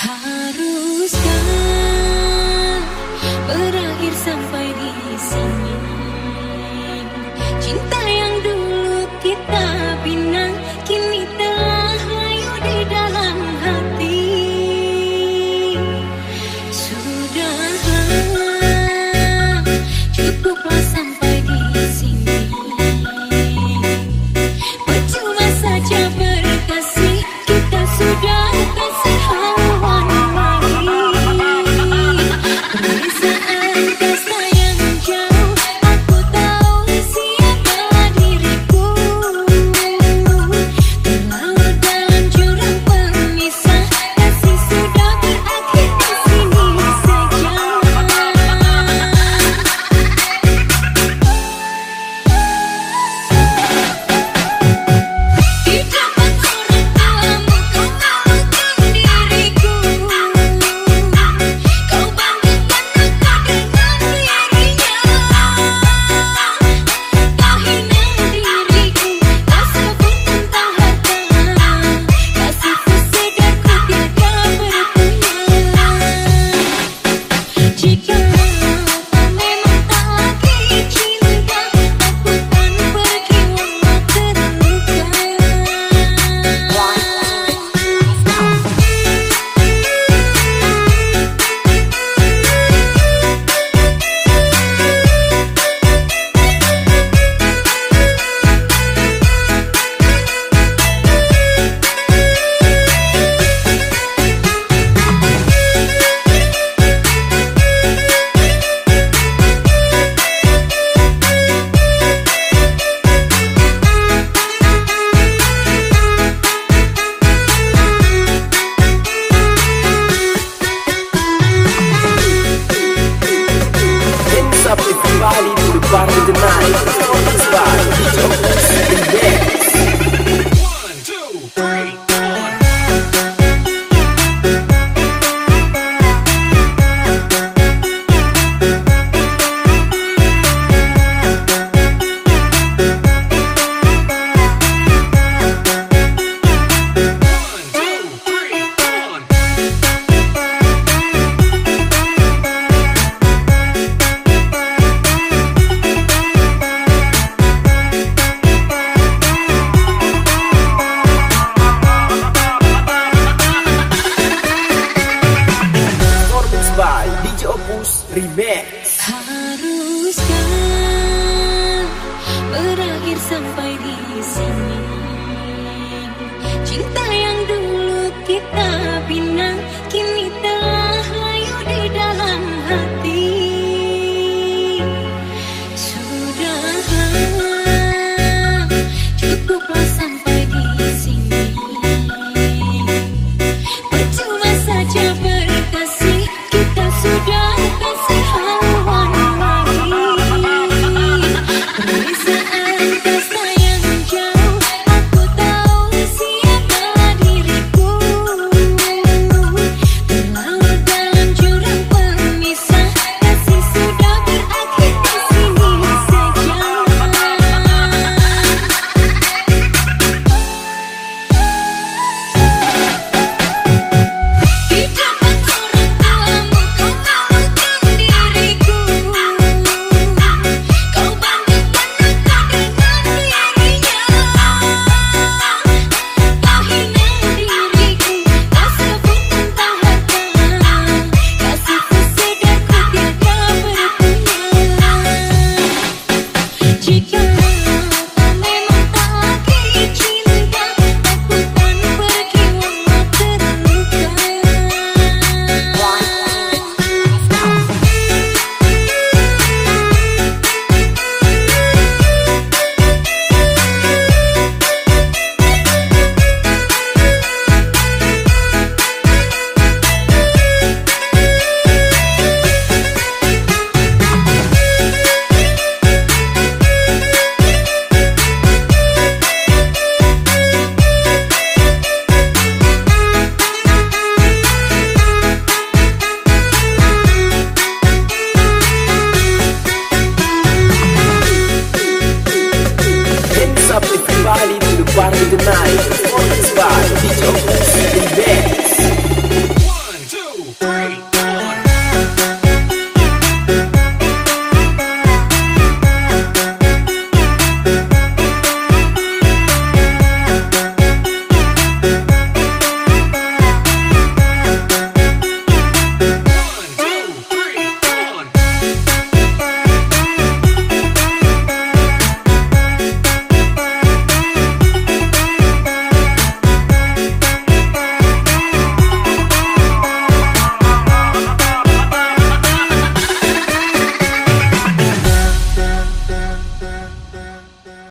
Haruskah Party the night, by DJ Remix. Haruskah berakhir sampai di sini. Cinta yang